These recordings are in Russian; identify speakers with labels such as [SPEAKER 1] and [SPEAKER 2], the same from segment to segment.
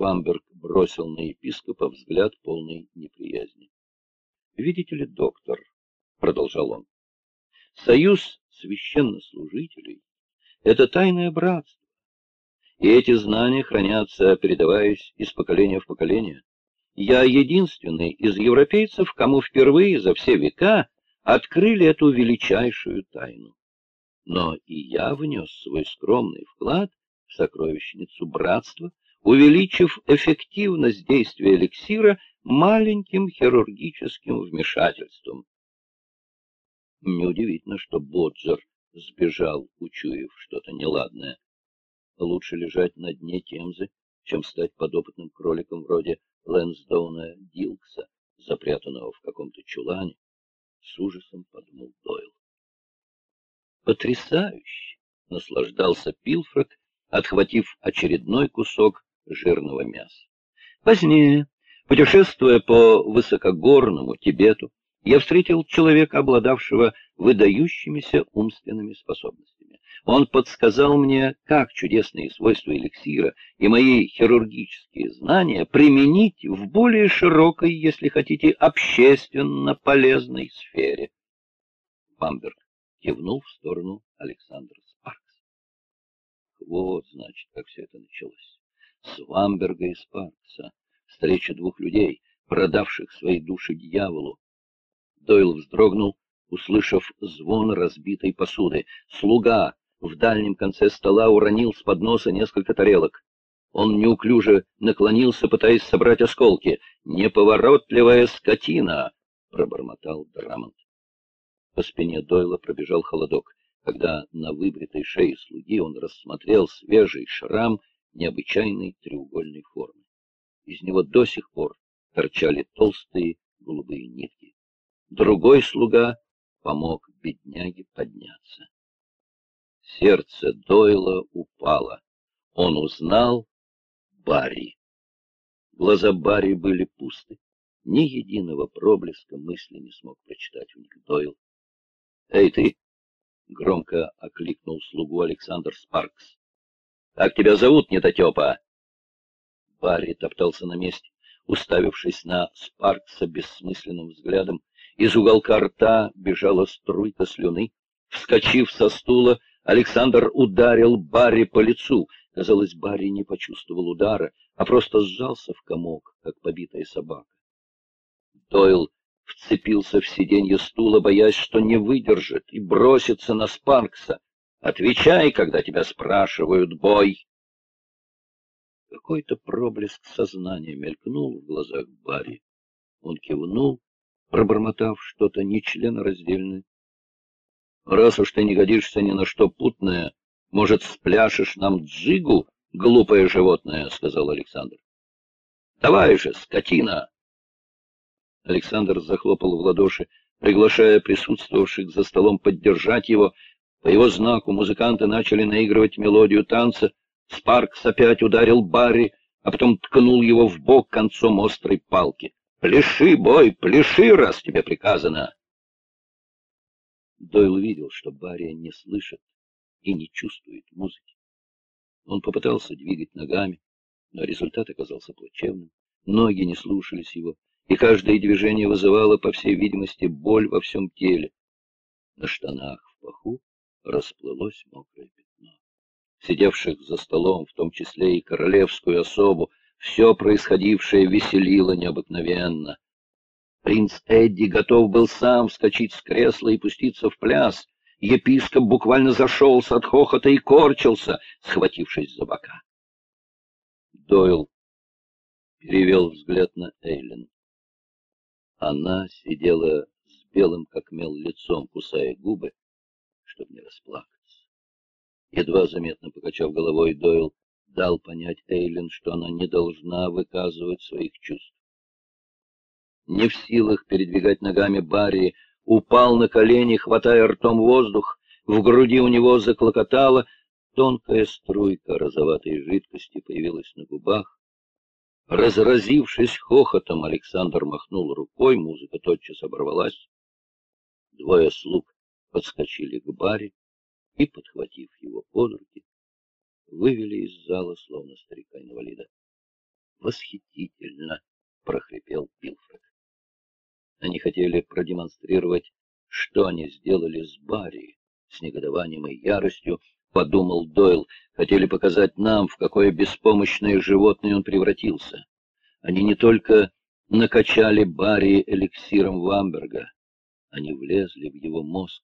[SPEAKER 1] Вамберг бросил на епископа взгляд полной неприязни. «Видите ли, доктор», — продолжал он, — «союз священнослужителей — это тайное братство, и эти знания хранятся, передаваясь из поколения в поколение. Я единственный из европейцев, кому впервые за все века открыли эту величайшую тайну. Но и я внес свой скромный вклад в сокровищницу братства, увеличив эффективность действия эликсира маленьким хирургическим вмешательством. Неудивительно, что Боджер сбежал, учуяв что-то неладное. Лучше лежать на дне Темзы, чем стать подопытным кроликом вроде Лэнсдоуна Дилкса, запрятанного в каком-то чулане. С ужасом подумал Дойл. Потрясающе! Наслаждался Пилфред, отхватив очередной кусок жирного мяса. Позднее, путешествуя по высокогорному Тибету, я встретил человека, обладавшего выдающимися умственными способностями. Он подсказал мне, как чудесные свойства эликсира и мои хирургические знания применить в более широкой, если хотите, общественно полезной сфере. Бамберг кивнул в сторону Александра Спаркса. Вот, значит, как все это началось. С Вамберга и Спаркса. Встреча двух людей, продавших свои души дьяволу. Дойл вздрогнул, услышав звон разбитой посуды. Слуга в дальнем конце стола уронил с подноса несколько тарелок. Он неуклюже наклонился, пытаясь собрать осколки. «Неповоротливая скотина!» — пробормотал Драмонт. По спине Дойла пробежал холодок. Когда на выбритой шее слуги он рассмотрел свежий шрам необычайной треугольной формы. Из него до сих пор торчали толстые голубые нитки. Другой слуга помог бедняге подняться. Сердце Дойла упало. Он узнал Барри. Глаза Барри были пусты. Ни единого проблеска мысли не смог прочитать в них Дойл. «Эй, ты!» — громко окликнул слугу Александр Спаркс. «Как тебя зовут, недотепа?» Барри топтался на месте, уставившись на Спаркса бессмысленным взглядом. Из уголка рта бежала струйка слюны. Вскочив со стула, Александр ударил Барри по лицу. Казалось, Барри не почувствовал удара, а просто сжался в комок, как побитая собака. Дойл вцепился в сиденье стула, боясь, что не выдержит, и бросится на Спаркса. «Отвечай, когда тебя спрашивают, бой!» Какой-то проблеск сознания мелькнул в глазах Барри. Он кивнул, пробормотав что-то нечленораздельное. Раз уж ты не годишься ни на что путное, может, спляшешь нам джигу, глупое животное, — сказал Александр. — Давай же, скотина! Александр захлопал в ладоши, приглашая присутствовавших за столом поддержать его. По его знаку музыканты начали наигрывать мелодию танца. Спаркс опять ударил Барри, а потом ткнул его в бок концом острой палки. «Пляши, бой, пляши, раз тебе приказано!» Дойл видел, что Барри не слышит и не чувствует музыки. Он попытался двигать ногами, но результат оказался плачевным. Ноги не слушались его, и каждое движение вызывало, по всей видимости, боль во всем теле. На штанах в паху расплылось мокрое пятно. Сидевших за столом, в том числе и королевскую особу, все происходившее веселило необыкновенно. Принц Эдди готов был сам вскочить с кресла и пуститься в пляс. Епископ буквально зашелся от хохота и корчился, схватившись за бока. Дойл перевел взгляд на Эйлен. Она сидела с белым как мел лицом, кусая губы, чтобы не расплакаться. Едва заметно покачав головой, Дойл дал понять Эйлен, что она не должна выказывать своих чувств не в силах передвигать ногами Барри, упал на колени, хватая ртом воздух, в груди у него заклокотало, тонкая струйка розоватой жидкости появилась на губах. Разразившись хохотом, Александр махнул рукой, музыка тотчас оборвалась. Двое слуг подскочили к баре и, подхватив его под руки, вывели из зала, словно старика-инвалида. восхитительно, прохрипел Пилфред. Они хотели продемонстрировать, что они сделали с Барри, с негодованием и яростью, подумал Дойл, хотели показать нам, в какое беспомощное животное он превратился. Они не только накачали Барри эликсиром Вамберга, они влезли в его мозг,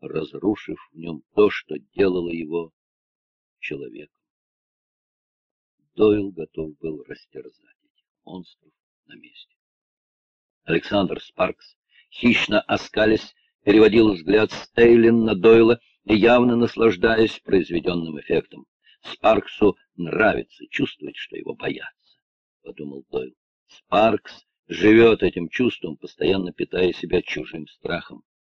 [SPEAKER 1] разрушив в нем то, что делало его человеком. Дойл готов был растерзать этих монстров на месте. Александр Спаркс, хищно оскалясь, переводил взгляд Стейлин на Дойла явно наслаждаясь произведенным эффектом. Спарксу нравится чувствовать, что его боятся, — подумал Дойл. Спаркс живет этим чувством, постоянно питая себя чужим страхом. —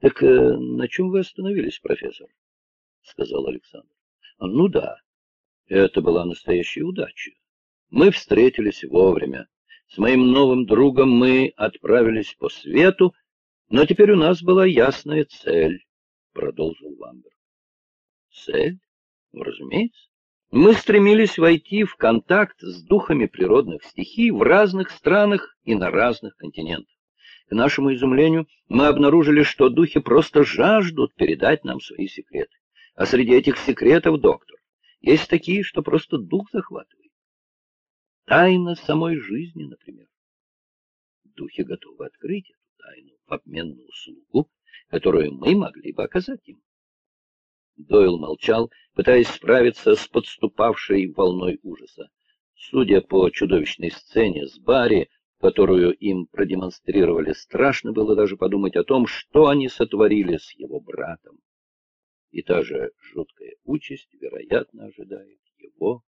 [SPEAKER 1] Так э, на чем вы остановились, профессор? — сказал Александр. — Ну да, это была настоящая удача. Мы встретились вовремя. С моим новым другом мы отправились по свету, но теперь у нас была ясная цель, — продолжил Вамбер. Цель? Разумеется. Мы стремились войти в контакт с духами природных стихий в разных странах и на разных континентах. К нашему изумлению мы обнаружили, что духи просто жаждут передать нам свои секреты. А среди этих секретов, доктор, есть такие, что просто дух захватывает. Тайна самой жизни, например. Духи готовы открыть эту тайну в обмен на услугу, которую мы могли бы оказать им. Дойл молчал, пытаясь справиться с подступавшей волной ужаса. Судя по чудовищной сцене с Барри, которую им продемонстрировали, страшно было даже подумать о том, что они сотворили с его братом. И та же жуткая участь, вероятно, ожидает его